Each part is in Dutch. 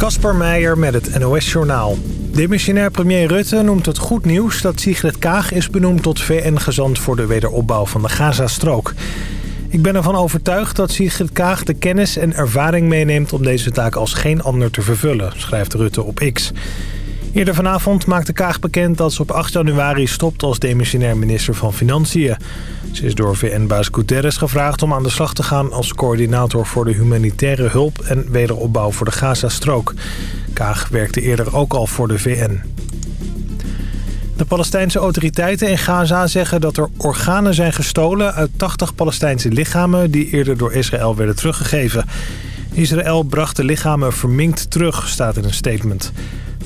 Kasper Meijer met het NOS-journaal. Demissionair premier Rutte noemt het goed nieuws dat Sigrid Kaag is benoemd tot VN-gezant voor de wederopbouw van de Gazastrook. Ik ben ervan overtuigd dat Sigrid Kaag de kennis en ervaring meeneemt om deze taak als geen ander te vervullen, schrijft Rutte op X. Eerder vanavond maakte Kaag bekend dat ze op 8 januari stopt als demissionair minister van Financiën. Ze is door VN-baas Guterres gevraagd om aan de slag te gaan als coördinator voor de humanitaire hulp en wederopbouw voor de Gazastrook. Kaag werkte eerder ook al voor de VN. De Palestijnse autoriteiten in Gaza zeggen dat er organen zijn gestolen uit 80 Palestijnse lichamen die eerder door Israël werden teruggegeven. Israël bracht de lichamen verminkt terug, staat in een statement.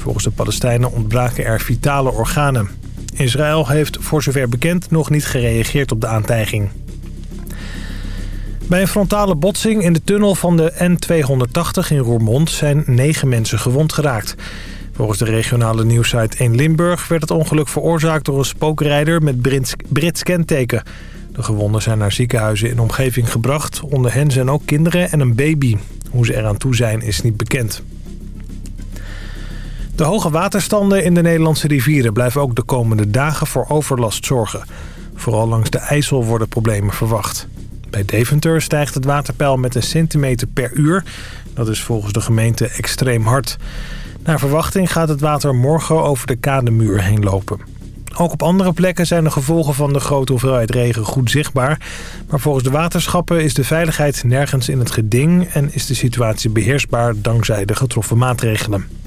Volgens de Palestijnen ontbraken er vitale organen. Israël heeft voor zover bekend nog niet gereageerd op de aantijging. Bij een frontale botsing in de tunnel van de N280 in Roermond zijn negen mensen gewond geraakt. Volgens de regionale nieuwsite 1 Limburg werd het ongeluk veroorzaakt door een spookrijder met Brits kenteken. De gewonden zijn naar ziekenhuizen in de omgeving gebracht. Onder hen zijn ook kinderen en een baby. Hoe ze eraan toe zijn is niet bekend. De hoge waterstanden in de Nederlandse rivieren blijven ook de komende dagen voor overlast zorgen. Vooral langs de IJssel worden problemen verwacht. Bij Deventer stijgt het waterpeil met een centimeter per uur. Dat is volgens de gemeente extreem hard. Naar verwachting gaat het water morgen over de kademuur heen lopen. Ook op andere plekken zijn de gevolgen van de grote hoeveelheid regen goed zichtbaar. Maar volgens de waterschappen is de veiligheid nergens in het geding... en is de situatie beheersbaar dankzij de getroffen maatregelen.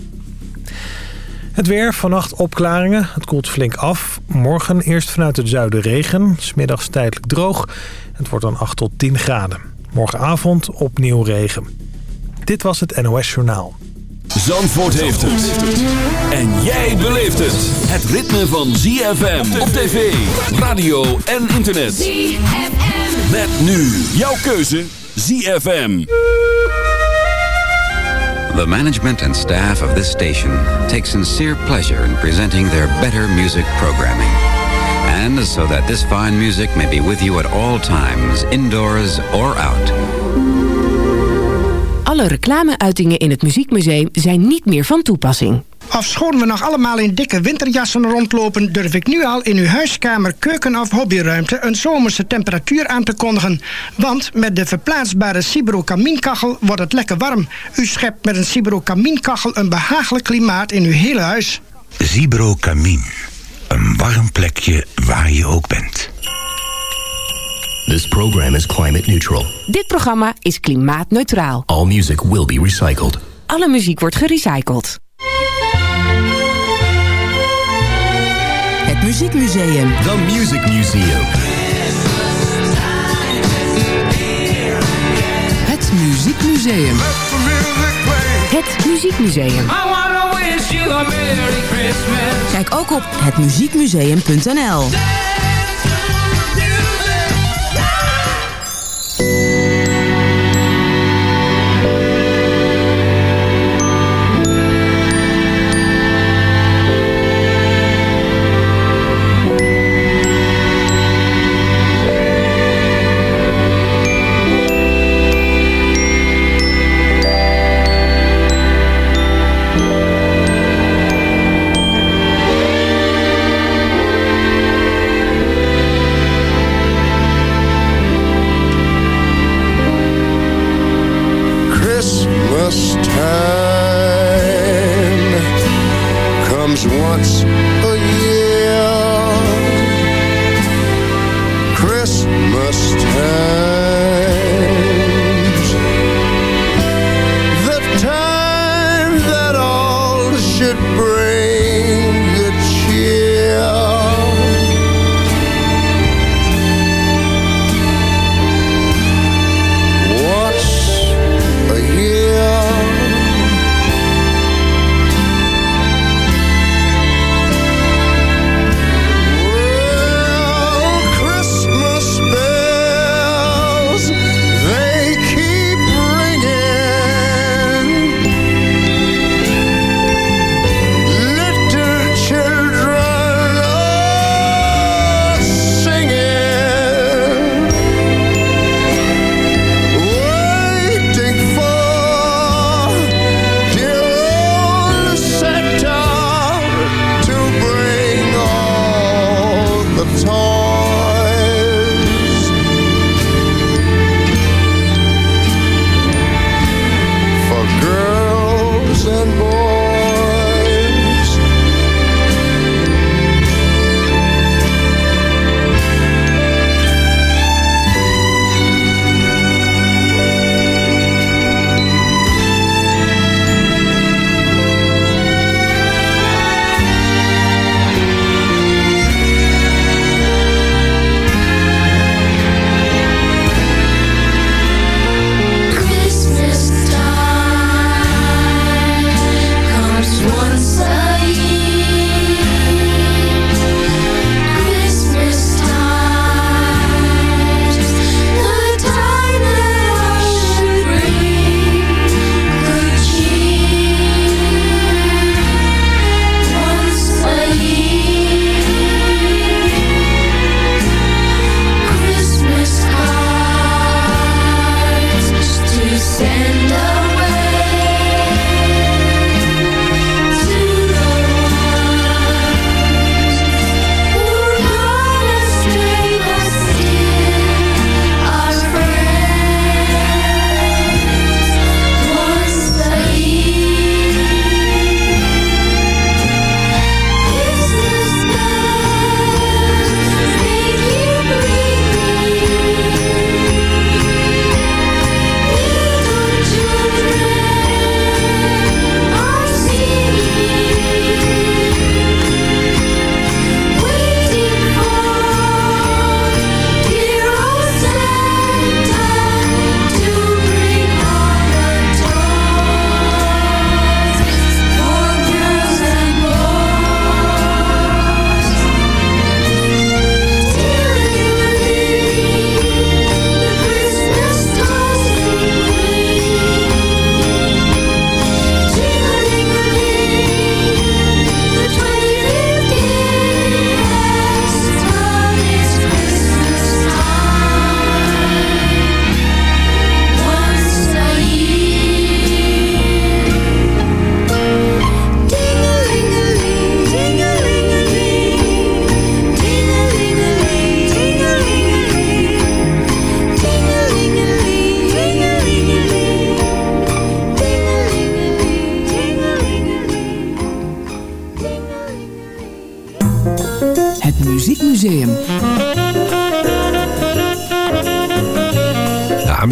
Het weer, vannacht opklaringen. Het koelt flink af. Morgen eerst vanuit het zuiden regen. Smiddags tijdelijk droog. Het wordt dan 8 tot 10 graden. Morgenavond opnieuw regen. Dit was het NOS Journaal. Zandvoort heeft het. En jij beleeft het. Het ritme van ZFM op tv, radio en internet. ZFM. Met nu jouw keuze ZFM. The management and staff of this station take sincere pleasure in presenting their better music programming. And so that this fine music may be with you at all times, indoors or out. Alle reclameuitingen in het Muziekmuseum zijn niet meer van toepassing. Afschoon we nog allemaal in dikke winterjassen rondlopen... durf ik nu al in uw huiskamer, keuken of hobbyruimte... een zomerse temperatuur aan te kondigen. Want met de verplaatsbare Cibro kamienkachel wordt het lekker warm. U schept met een Cibro kamienkachel een behagelijk klimaat in uw hele huis. Cibro Kamien. Een warm plekje waar je ook bent. This program is climate neutral. Dit programma is klimaatneutraal. All music will be recycled. Alle muziek wordt gerecycled. Muziekmuseum. The Music Museum. Het Muziekmuseum. Het Muziekmuseum. Kijk ook op hetmuziekmuseum.nl.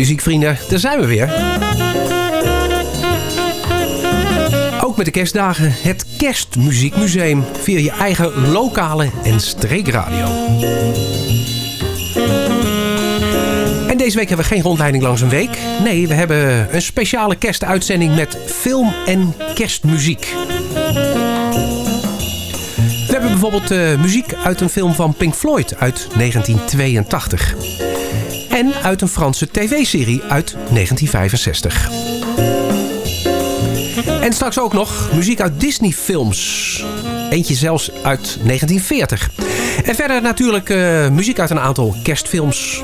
muziekvrienden, daar zijn we weer. Ook met de kerstdagen het Kerstmuziekmuseum via je eigen lokale en streekradio. En deze week hebben we geen rondleiding langs een week. Nee, we hebben een speciale kerstuitzending met film en kerstmuziek. We hebben bijvoorbeeld uh, muziek uit een film van Pink Floyd uit 1982. En uit een Franse tv-serie uit 1965. En straks ook nog muziek uit Disney-films. Eentje zelfs uit 1940. En verder natuurlijk uh, muziek uit een aantal kerstfilms.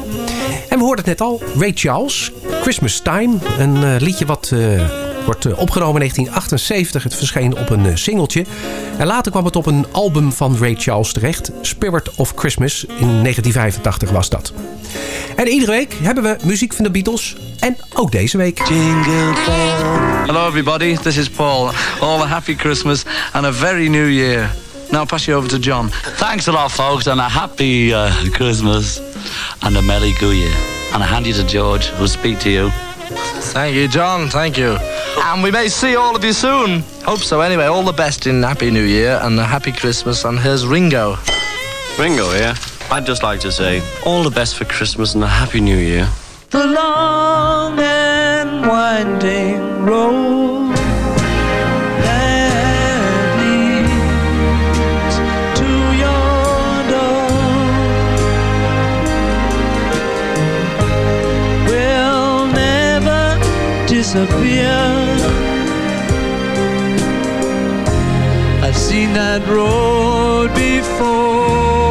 En we hoorden het net al, Ray Charles, Christmas Time. Een uh, liedje wat uh, wordt opgenomen in 1978. Het verscheen op een singeltje. En later kwam het op een album van Ray Charles terecht. Spirit of Christmas. In 1985 was dat. En iedere week hebben we muziek van de Beatles. En ook deze week. Jingle bell. Hello everybody, this is Paul. All a happy Christmas and a very new year. Now I'll pass you over to John. Thanks a lot folks and a happy uh, Christmas and a merry go year. And I hand you to George who'll speak to you. Thank you, John. Thank you. And we may see all of you soon. Hope so. Anyway, all the best in Happy New Year and a Happy Christmas. And here's Ringo. Ringo, yeah? I'd just like to say all the best for Christmas and a Happy New Year. The long and winding road that leads to your door will never disappear. I've seen that road before.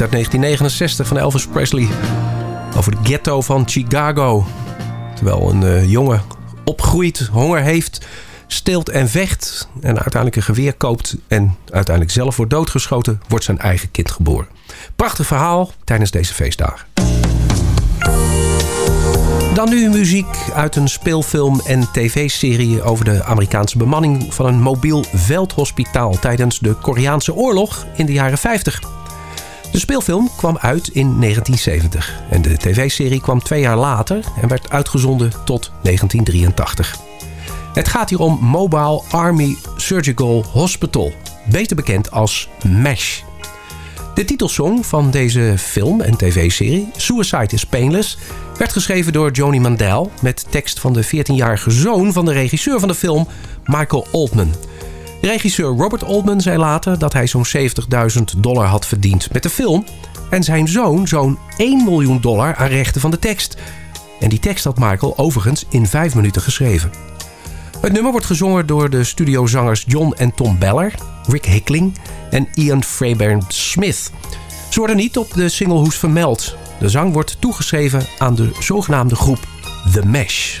Uit 1969 van Elvis Presley. Over de ghetto van Chicago. Terwijl een eh, jongen opgroeit, honger heeft, steelt en vecht... en uiteindelijk een geweer koopt en uiteindelijk zelf wordt doodgeschoten... wordt zijn eigen kind geboren. Prachtig verhaal tijdens deze feestdagen. Dan nu muziek uit een speelfilm en tv-serie over de Amerikaanse bemanning van een mobiel veldhospitaal tijdens de Koreaanse oorlog in de jaren 50. De speelfilm kwam uit in 1970 en de tv-serie kwam twee jaar later en werd uitgezonden tot 1983. Het gaat hier om Mobile Army Surgical Hospital, beter bekend als MASH. De titelsong van deze film en tv-serie, Suicide is Painless, werd geschreven door Joni Mandel met tekst van de 14-jarige zoon van de regisseur van de film, Michael Altman. Regisseur Robert Altman zei later dat hij zo'n 70.000 dollar had verdiend met de film en zijn zoon zo'n 1 miljoen dollar aan rechten van de tekst. En die tekst had Michael overigens in 5 minuten geschreven. Het nummer wordt gezongen door de studiozangers John en Tom Beller, Rick Hickling en Ian Fairbairn Smith. Ze worden niet op de singlehoes vermeld. De zang wordt toegeschreven aan de zogenaamde groep The Mesh.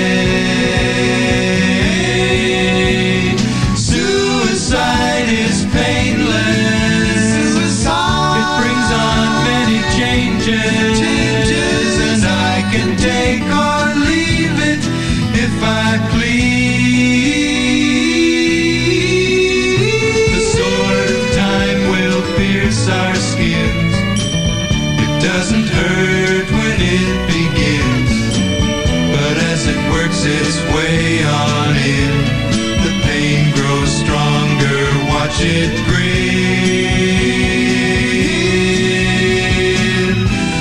Watch it grin.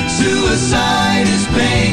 Suicide is painless.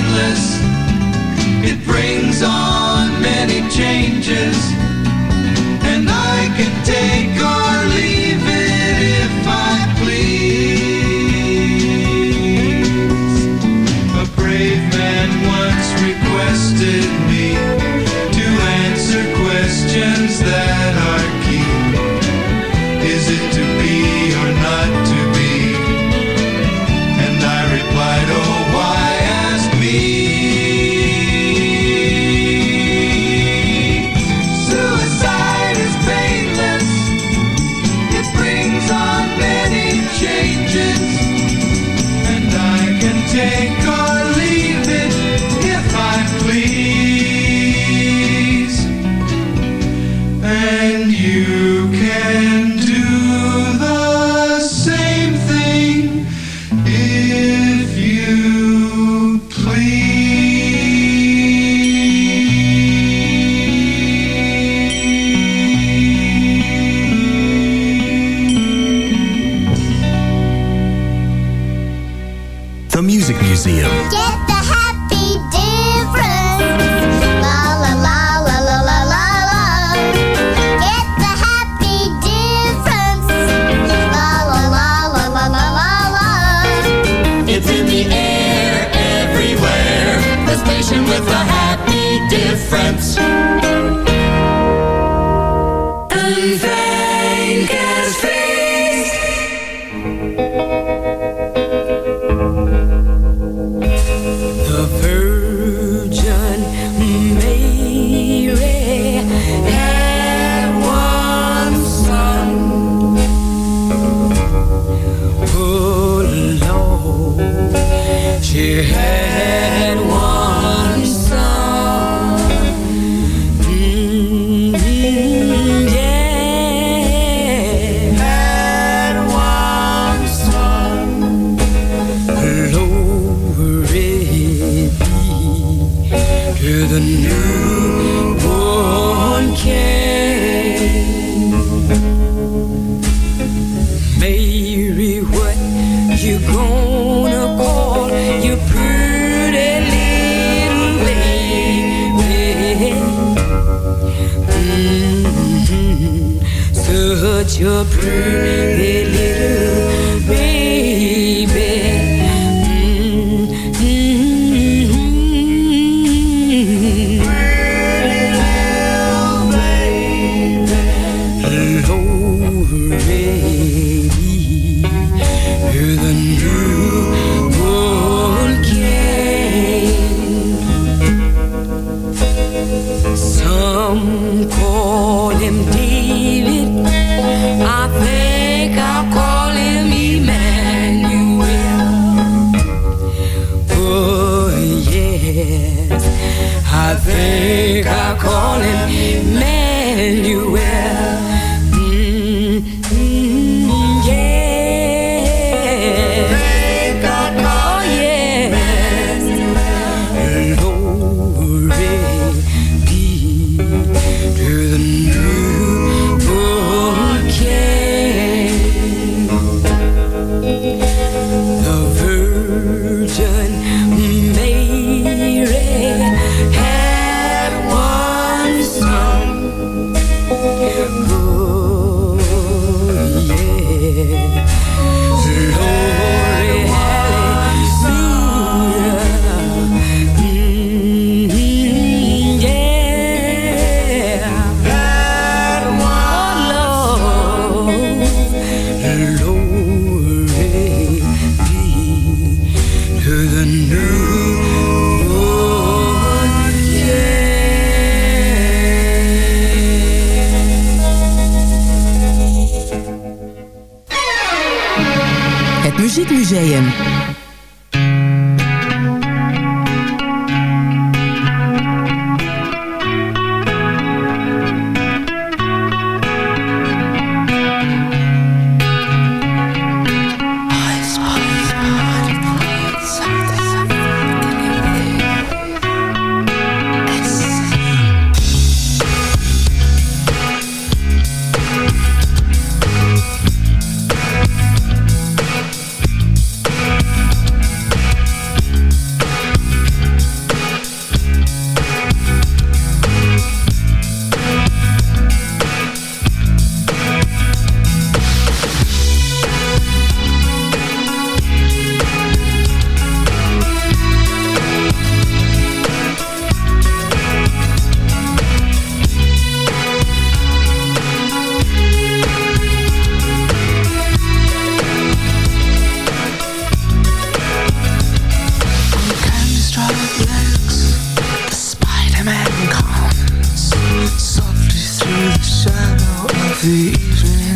The evening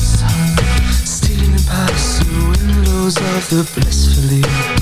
sun Stealing past the windows of the blissfully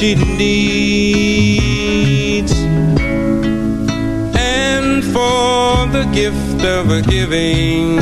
she needs. And for the gift of a giving,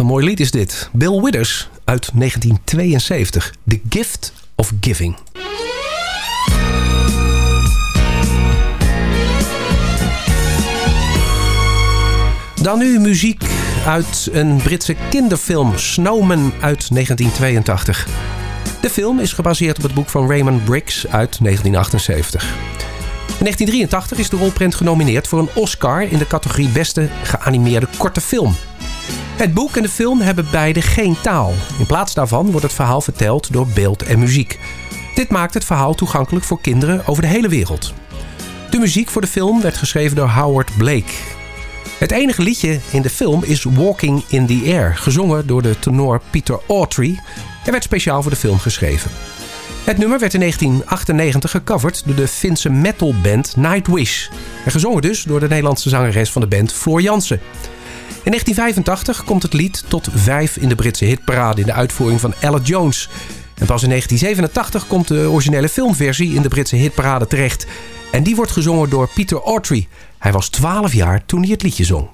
een mooi lied is dit. Bill Withers uit 1972. The Gift of Giving. Dan nu muziek uit een Britse kinderfilm Snowman uit 1982. De film is gebaseerd op het boek van Raymond Briggs uit 1978. In 1983 is de rolprent genomineerd voor een Oscar in de categorie Beste geanimeerde korte film. Het boek en de film hebben beide geen taal. In plaats daarvan wordt het verhaal verteld door beeld en muziek. Dit maakt het verhaal toegankelijk voor kinderen over de hele wereld. De muziek voor de film werd geschreven door Howard Blake. Het enige liedje in de film is Walking in the Air, gezongen door de tenor Peter Autry en werd speciaal voor de film geschreven. Het nummer werd in 1998 gecoverd door de Finse metalband Nightwish. En gezongen dus door de Nederlandse zangeres van de band Floor Jansen. In 1985 komt het lied tot vijf in de Britse hitparade in de uitvoering van Ella Jones. En pas in 1987 komt de originele filmversie in de Britse hitparade terecht. En die wordt gezongen door Peter Autry. Hij was 12 jaar toen hij het liedje zong.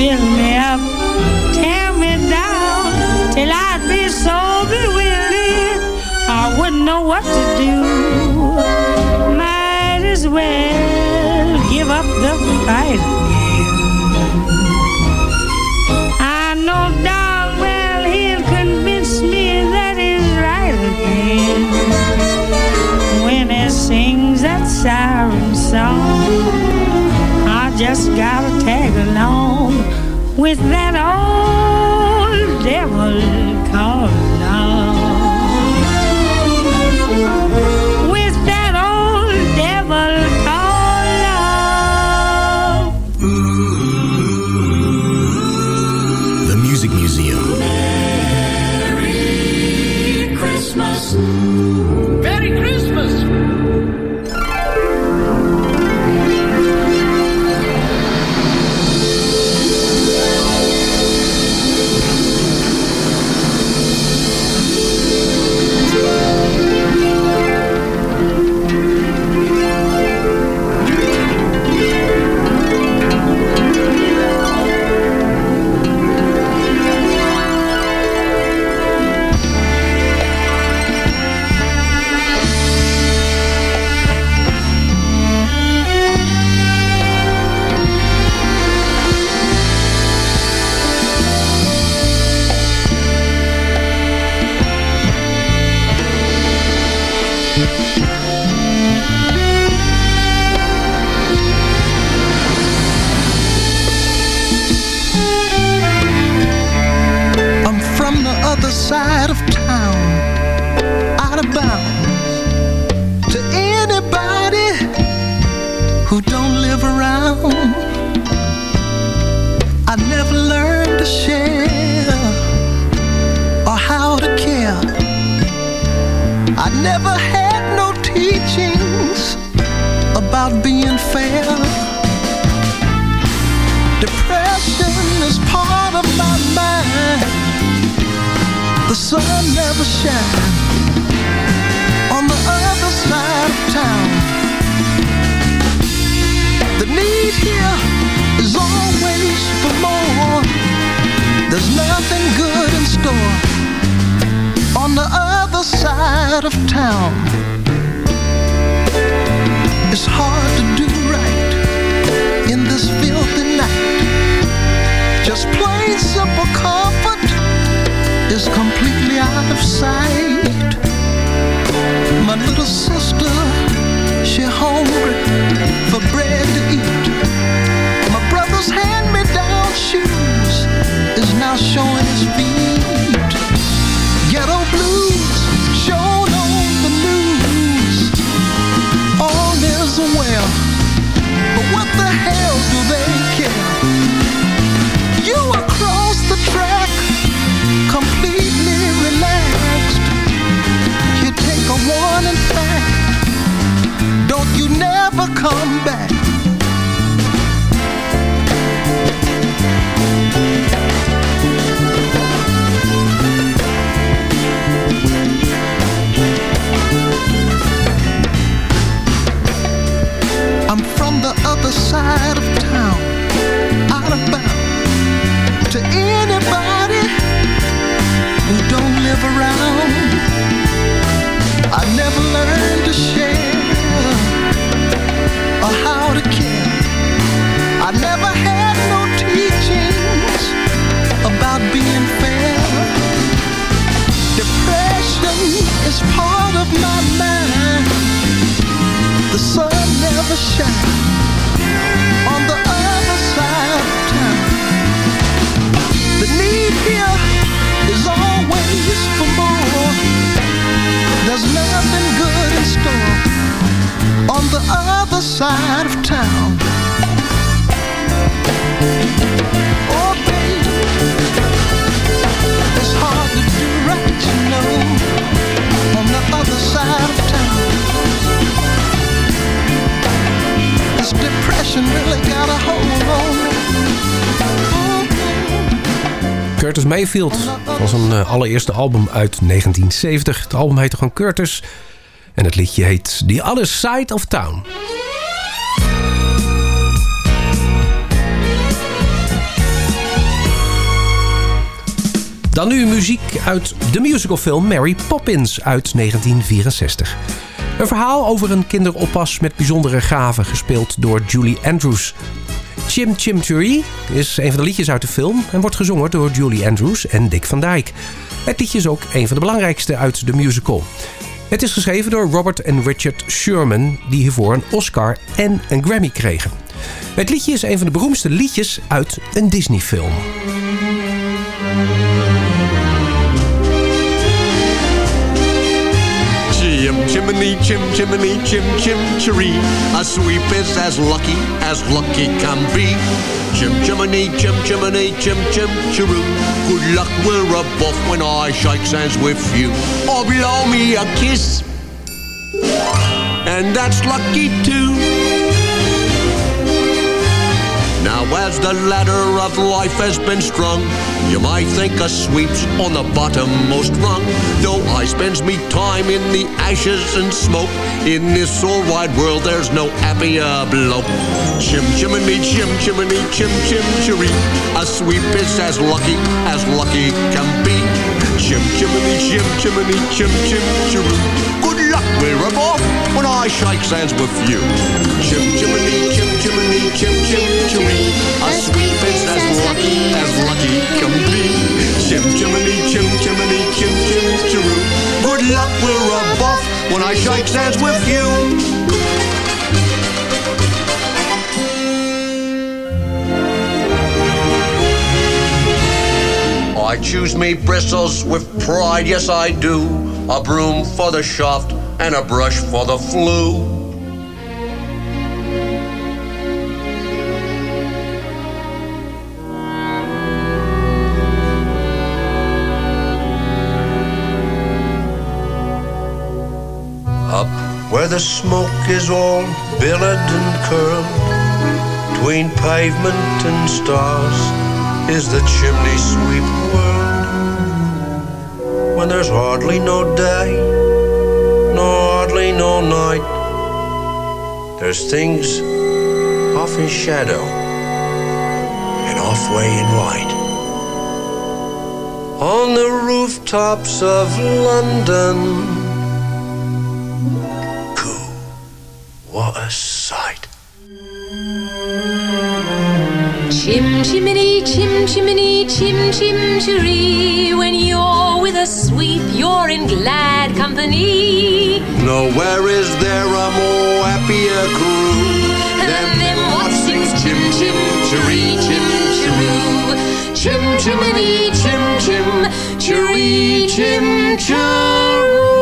build me up, tear me down, till I'd be so bewildered I wouldn't know what to do. Might as well give up the fight again. I know well he'll convince me that he's right again when he sings that siren song just gotta tag along with that old devil. fair. Depression is part of my mind. The sun never shines on the other side of town. The need here is always for more. There's nothing good in store on the other side of town. It's hard to do right in this filthy night. Just plain simple comfort is completely out of sight. My little sister, she hungry for bread to eat. My brother's hand-me-down come back. I'm from the other side of town, Curtis Mayfield van zijn eh, allereerste album uit 1970. Het album heette gewoon Curtis. En het liedje heet The Other Side of Town. Dan nu muziek uit de musicalfilm Mary Poppins uit 1964. Een verhaal over een kinderoppas met bijzondere gaven, gespeeld door Julie Andrews. Chim Chim Cheree is een van de liedjes uit de film en wordt gezongen door Julie Andrews en Dick van Dyke. Het liedje is ook een van de belangrijkste uit de musical. Het is geschreven door Robert en Richard Sherman, die hiervoor een Oscar en een Grammy kregen. Het liedje is een van de beroemdste liedjes uit een Disney-film. Chim chimney, chim chimney, chim chim cheree. A sweep is as lucky as lucky can be. Chim chimney, chim chimney, chim chim cheroo. Good luck, we're above when I shake hands with you. Or blow me a kiss. And that's lucky too. Now as the ladder of life has been strung, you might think a sweep's on the bottommost rung. Though I spends me time in the ashes and smoke, in this all wide world there's no happier bloke. Chim chimney, chim chimney, chim chim cheree. A sweep is as lucky as lucky can be. Chim chimney, chim chimney, chim chim cheree. Good luck, we're above when I shake hands with you. Chim chimney, chim chimney, chim chim cheree. A sweep is as lucky as lucky can be. Chim chimney, chim chimney, chim chim cheroo. Good luck, we're above when I shake hands with you. I choose me bristles with pride, yes I do. A broom for the shaft and a brush for the flue. The smoke is all billowed and curled, between pavement and stars is the chimney sweep world. When there's hardly no day, nor hardly no night, there's things off in shadow and halfway in light. On the rooftops of London, What a sight! Chim chimney, chim chimney, chim chim chiree. When you're with a sweep, you're in glad company. Nowhere is there a more happier crew than them what sings chim chim chiree, chim chiroo. Chim chimney, chim chim chiree, chim chiroo.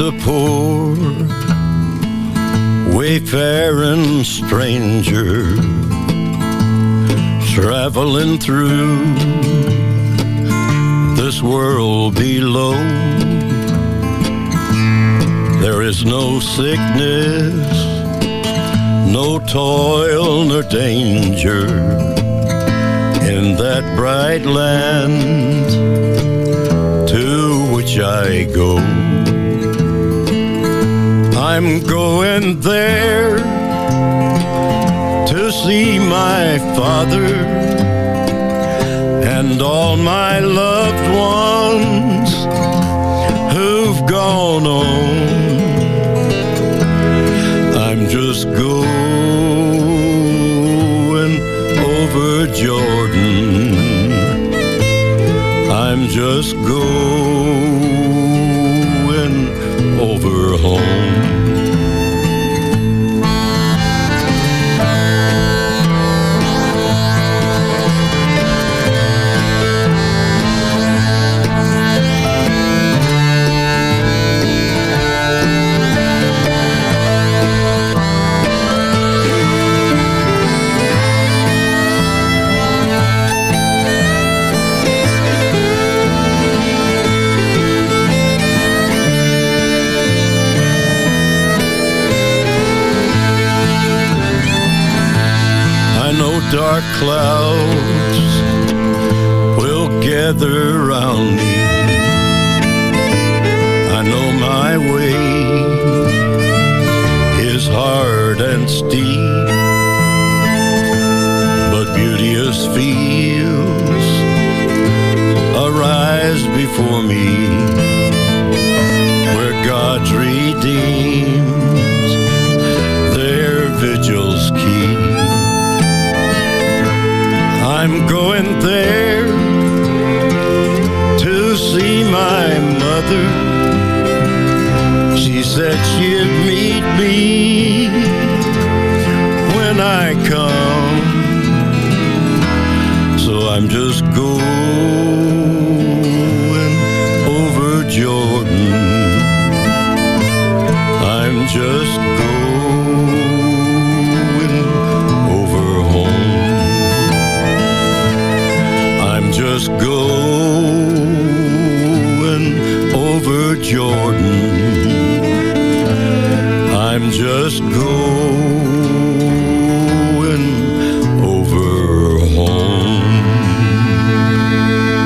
A poor wayfaring stranger traveling through this world below. There is no sickness, no toil nor danger in that bright land to which I go. I'm going there to see my father and all my loved ones who've gone on. I'm just going over Jordan. I'm just going Know dark clouds will gather around me. I know my way is hard and steep, but beauteous fields arise before me where God's redeemed I'm going there to see my mother. She said she'd meet me when I come. So I'm just going over Jordan. I'm just going going over Jordan. I'm just going over home.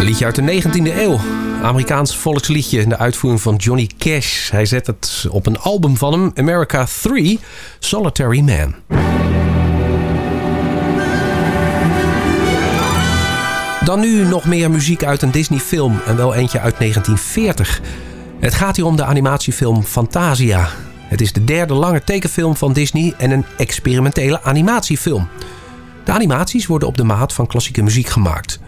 Liedje uit de 19e eeuw. Amerikaans volksliedje in de uitvoering van Johnny Cash. Hij zet het op een album van hem, America 3, Solitary Man. Dan nu nog meer muziek uit een Disney-film en wel eentje uit 1940. Het gaat hier om de animatiefilm Fantasia. Het is de derde lange tekenfilm van Disney en een experimentele animatiefilm. De animaties worden op de maat van klassieke muziek gemaakt.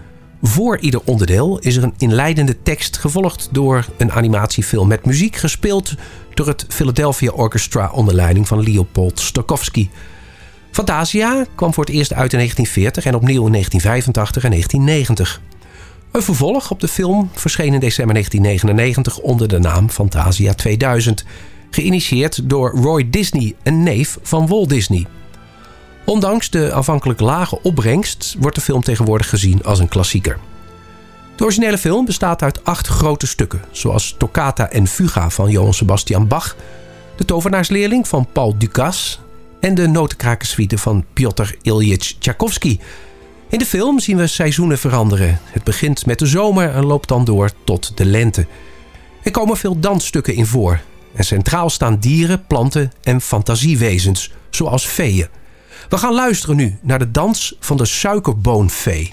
Voor ieder onderdeel is er een inleidende tekst gevolgd door een animatiefilm met muziek gespeeld door het Philadelphia Orchestra onder leiding van Leopold Stokowski. Fantasia kwam voor het eerst uit in 1940 en opnieuw in 1985 en 1990. Een vervolg op de film verscheen in december 1999 onder de naam Fantasia 2000, geïnitieerd door Roy Disney, een neef van Walt Disney. Ondanks de aanvankelijk lage opbrengst wordt de film tegenwoordig gezien als een klassieker. De originele film bestaat uit acht grote stukken, zoals Toccata en Fuga van Johann Sebastian Bach, De Tovenaarsleerling van Paul Dukas en de Notenkrakerssuite van Piotr Ilyich Tchaikovsky. In de film zien we seizoenen veranderen. Het begint met de zomer en loopt dan door tot de lente. Er komen veel dansstukken in voor. En centraal staan dieren, planten en fantasiewezens, zoals feeën. We gaan luisteren nu naar de dans van de suikerboonvee.